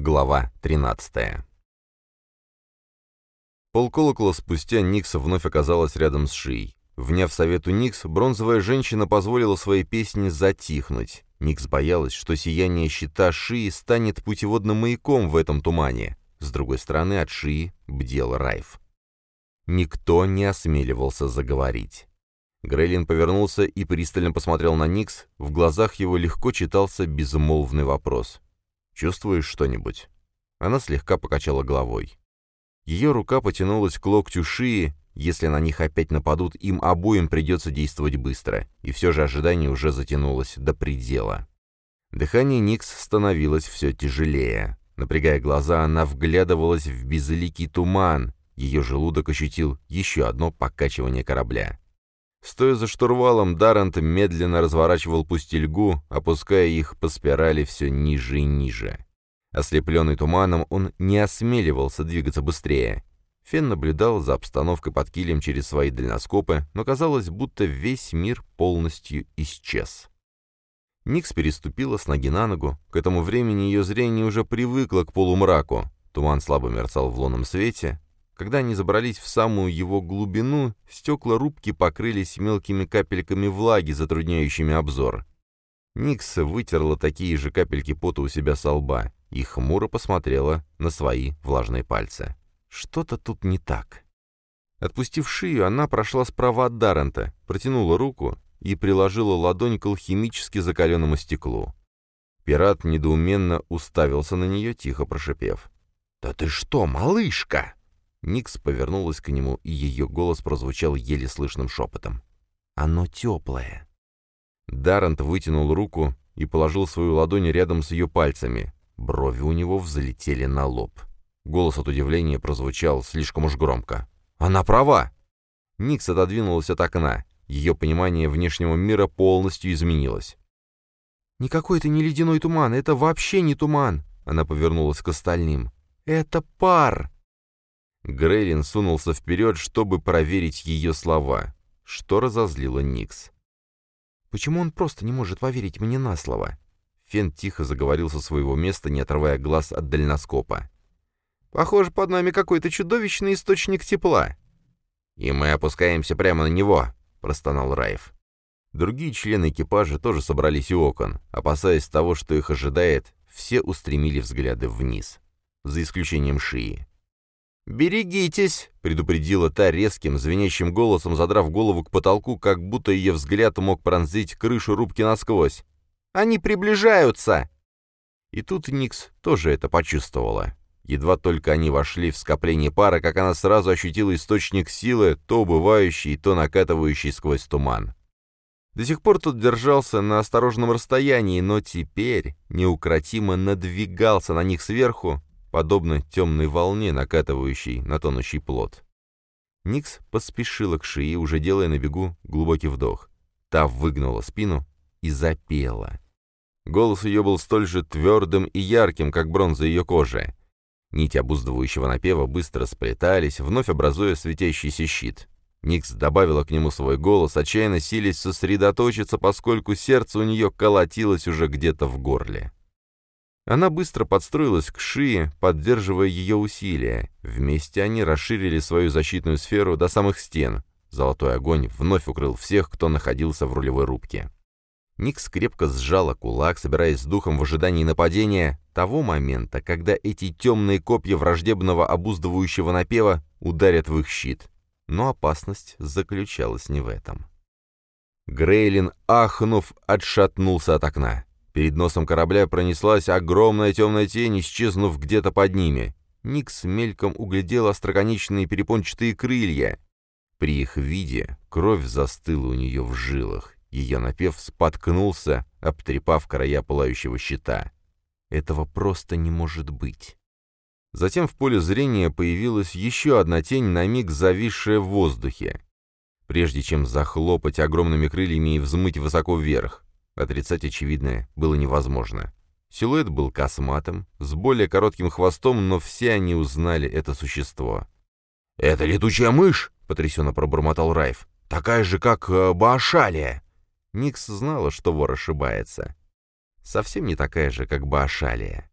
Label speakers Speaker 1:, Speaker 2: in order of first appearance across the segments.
Speaker 1: Глава 13 Полколокола спустя Никс вновь оказалась рядом с Шией. Вняв совету Никс, бронзовая женщина позволила своей песне затихнуть. Никс боялась, что сияние щита Шии станет путеводным маяком в этом тумане. С другой стороны от Шии бдел Райф. Никто не осмеливался заговорить. Грейлин повернулся и пристально посмотрел на Никс, в глазах его легко читался безмолвный вопрос. «Чувствуешь что-нибудь?» Она слегка покачала головой. Ее рука потянулась к локтю шии, если на них опять нападут, им обоим придется действовать быстро, и все же ожидание уже затянулось до предела. Дыхание Никс становилось все тяжелее. Напрягая глаза, она вглядывалась в безликий туман, ее желудок ощутил еще одно покачивание корабля. Стоя за штурвалом, Даррент медленно разворачивал пустельгу, опуская их по спирали все ниже и ниже. Ослепленный туманом, он не осмеливался двигаться быстрее. Фен наблюдал за обстановкой под килем через свои дальноскопы, но казалось, будто весь мир полностью исчез. Никс переступила с ноги на ногу. К этому времени ее зрение уже привыкло к полумраку. Туман слабо мерцал в лунном свете. Когда они забрались в самую его глубину, стекла рубки покрылись мелкими капельками влаги, затрудняющими обзор. Никс вытерла такие же капельки пота у себя со лба и хмуро посмотрела на свои влажные пальцы. Что-то тут не так. Отпустив шею, она прошла справа от Даррента, протянула руку и приложила ладонь к алхимически закаленному стеклу. Пират недоуменно уставился на нее, тихо прошипев. «Да ты что, малышка?» Никс повернулась к нему, и ее голос прозвучал еле слышным шепотом. «Оно теплое». Даррент вытянул руку и положил свою ладонь рядом с ее пальцами. Брови у него взлетели на лоб. Голос от удивления прозвучал слишком уж громко. «Она права!» Никс отодвинулась от окна. Ее понимание внешнего мира полностью изменилось. «Никакой это не ледяной туман, это вообще не туман!» Она повернулась к остальным. «Это пар!» Грейлин сунулся вперед, чтобы проверить ее слова, что разозлило Никс. «Почему он просто не может поверить мне на слово?» Фен тихо заговорил со своего места, не отрывая глаз от дальноскопа. «Похоже, под нами какой-то чудовищный источник тепла». «И мы опускаемся прямо на него», — простонал Райф. Другие члены экипажа тоже собрались у окон. Опасаясь того, что их ожидает, все устремили взгляды вниз. За исключением Шии. «Берегитесь!» — предупредила та резким, звенящим голосом, задрав голову к потолку, как будто ее взгляд мог пронзить крышу рубки насквозь. Они приближаются!» И тут Никс тоже это почувствовала. Едва только они вошли в скопление пара, как она сразу ощутила источник силы, то убывающий, то накатывающий сквозь туман. До сих пор тот держался на осторожном расстоянии, но теперь неукротимо надвигался на них сверху, подобно темной волне, накатывающей на тонущий плод. Никс поспешила к шее, уже делая на бегу глубокий вдох. Та выгнула спину и запела. Голос ее был столь же твердым и ярким, как бронза ее кожи. Нити обуздывающего напева быстро сплетались, вновь образуя светящийся щит. Никс добавила к нему свой голос, отчаянно силясь сосредоточиться, поскольку сердце у нее колотилось уже где-то в горле. Она быстро подстроилась к шее, поддерживая ее усилия. Вместе они расширили свою защитную сферу до самых стен. Золотой огонь вновь укрыл всех, кто находился в рулевой рубке. Никс крепко сжала кулак, собираясь с духом в ожидании нападения того момента, когда эти темные копья враждебного обуздывающего напева ударят в их щит. Но опасность заключалась не в этом. Грейлин, ахнув, отшатнулся от окна. Перед носом корабля пронеслась огромная темная тень, исчезнув где-то под ними. Никс мельком углядел остроконечные перепончатые крылья. При их виде кровь застыла у нее в жилах, ее напев споткнулся, обтрепав края пылающего щита. Этого просто не может быть. Затем в поле зрения появилась еще одна тень, на миг зависшая в воздухе. Прежде чем захлопать огромными крыльями и взмыть высоко вверх, отрицать очевидное было невозможно. Силуэт был косматым, с более коротким хвостом, но все они узнали это существо. «Это летучая мышь!» — потрясенно пробормотал Райф. «Такая же, как э, Баашалия!» Никс знала, что вор ошибается. Совсем не такая же, как Баашалия.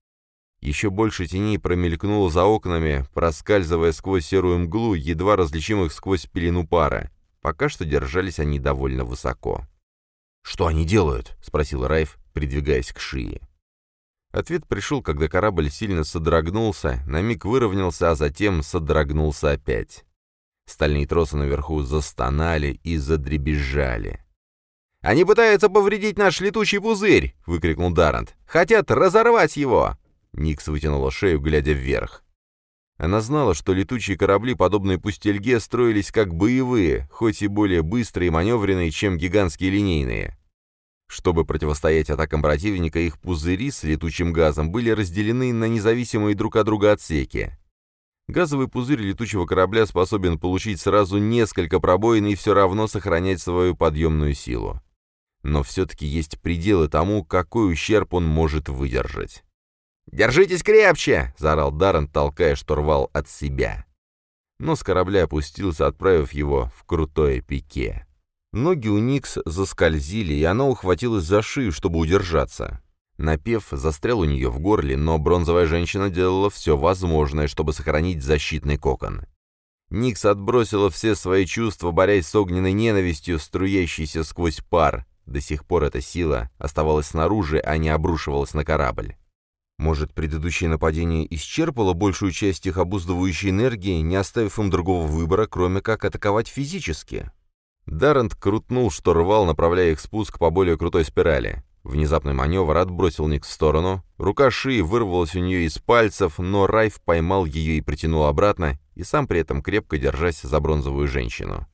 Speaker 1: Еще больше теней промелькнуло за окнами, проскальзывая сквозь серую мглу, едва различимых сквозь пелену пара. Пока что держались они довольно высоко. «Что они делают?» — спросил Райф, придвигаясь к шее. Ответ пришел, когда корабль сильно содрогнулся, на миг выровнялся, а затем содрогнулся опять. Стальные тросы наверху застонали и задребезжали. «Они пытаются повредить наш летучий пузырь!» — выкрикнул Дарант. «Хотят разорвать его!» Никс вытянула шею, глядя вверх. Она знала, что летучие корабли, подобные пустельге, строились как боевые, хоть и более быстрые и маневренные, чем гигантские линейные. Чтобы противостоять атакам противника, их пузыри с летучим газом были разделены на независимые друг от друга отсеки. Газовый пузырь летучего корабля способен получить сразу несколько пробоин и все равно сохранять свою подъемную силу. Но все-таки есть пределы тому, какой ущерб он может выдержать. «Держитесь крепче!» — заорал Даррен, толкая штурвал от себя. Но с корабля опустился, отправив его в крутое пике. Ноги у Никс заскользили, и она ухватилась за шею, чтобы удержаться. Напев застрял у нее в горле, но бронзовая женщина делала все возможное, чтобы сохранить защитный кокон. Никс отбросила все свои чувства, борясь с огненной ненавистью, струящейся сквозь пар. До сих пор эта сила оставалась снаружи, а не обрушивалась на корабль. Может, предыдущее нападение исчерпало большую часть их обуздывающей энергии, не оставив им другого выбора, кроме как атаковать физически? Даррент крутнул штурвал, направляя их спуск по более крутой спирали. Внезапный маневр отбросил Ник в сторону. Рука шии вырвалась у нее из пальцев, но Райф поймал ее и притянул обратно, и сам при этом крепко держась за бронзовую женщину.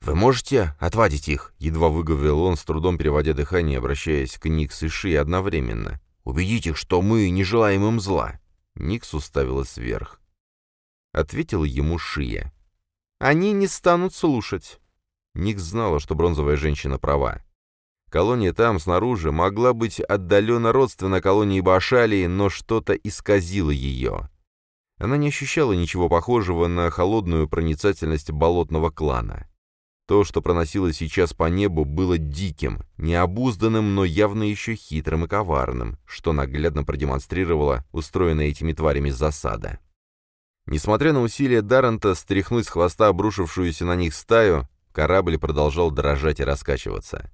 Speaker 1: «Вы можете отвадить их?» — едва выговорил он, с трудом переводя дыхание, обращаясь к Никс и Ши одновременно. «Убедить их, что мы не желаем им зла». Никс уставилась вверх. Ответила ему Шия. «Они не станут слушать». Ник знала, что бронзовая женщина права. Колония там, снаружи, могла быть отдаленно родственна колонии Башалии, но что-то исказило ее. Она не ощущала ничего похожего на холодную проницательность болотного клана. То, что проносилось сейчас по небу, было диким, необузданным, но явно еще хитрым и коварным, что наглядно продемонстрировала устроенная этими тварями засада. Несмотря на усилия Даррента стряхнуть с хвоста обрушившуюся на них стаю, Корабль продолжал дрожать и раскачиваться.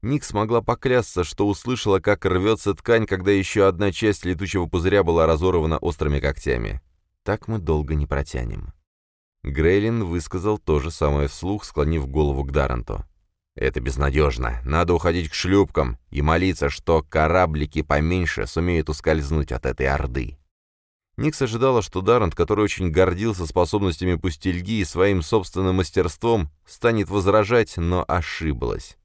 Speaker 1: Ник смогла поклясться, что услышала, как рвется ткань, когда еще одна часть летучего пузыря была разорвана острыми когтями. Так мы долго не протянем. Грейлин высказал то же самое вслух, склонив голову к Даранту. «Это безнадежно. Надо уходить к шлюпкам и молиться, что кораблики поменьше сумеют ускользнуть от этой орды». Никс ожидала, что Даррент, который очень гордился способностями пустельги и своим собственным мастерством, станет возражать, но ошиблась.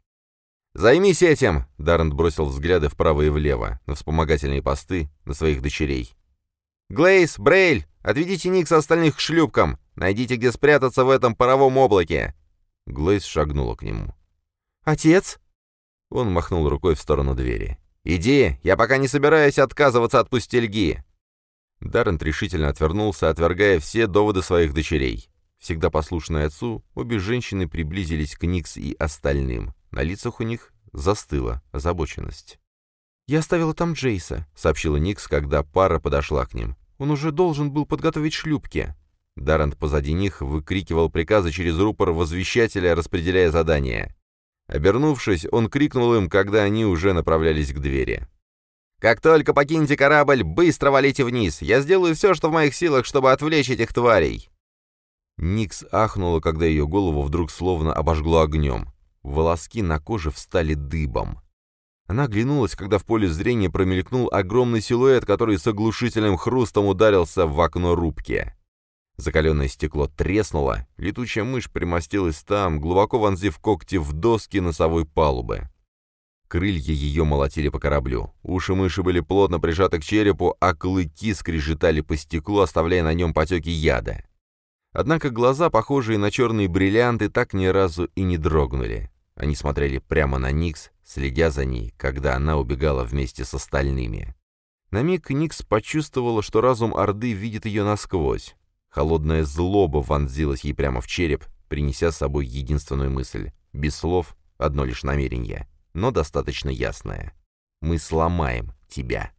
Speaker 1: «Займись этим!» — Даррент бросил взгляды вправо и влево, на вспомогательные посты, на своих дочерей. «Глейс, Брейль, отведите Никса остальных к шлюпкам! Найдите, где спрятаться в этом паровом облаке!» Глейс шагнула к нему. «Отец?» Он махнул рукой в сторону двери. «Иди, я пока не собираюсь отказываться от пустельги!» Даррент решительно отвернулся, отвергая все доводы своих дочерей. Всегда послушные отцу, обе женщины приблизились к Никс и остальным. На лицах у них застыла озабоченность. «Я оставила там Джейса», — сообщила Никс, когда пара подошла к ним. «Он уже должен был подготовить шлюпки». Даррент позади них выкрикивал приказы через рупор возвещателя, распределяя задания. Обернувшись, он крикнул им, когда они уже направлялись к двери. Как только покинете корабль, быстро валите вниз. Я сделаю все, что в моих силах, чтобы отвлечь этих тварей». Никс ахнула, когда ее голову вдруг словно обожгло огнем. Волоски на коже встали дыбом. Она оглянулась, когда в поле зрения промелькнул огромный силуэт, который с оглушительным хрустом ударился в окно рубки. Закаленное стекло треснуло, летучая мышь примостилась там, глубоко вонзив когти в доски носовой палубы. Крылья ее молотили по кораблю. Уши мыши были плотно прижаты к черепу, а клыки скрежетали по стеклу, оставляя на нем потеки яда. Однако глаза, похожие на черные бриллианты, так ни разу и не дрогнули. Они смотрели прямо на Никс, следя за ней, когда она убегала вместе с остальными. На миг Никс почувствовала, что разум Орды видит ее насквозь. Холодная злоба вонзилась ей прямо в череп, принеся с собой единственную мысль. Без слов, одно лишь намерение но достаточно ясное. Мы сломаем тебя.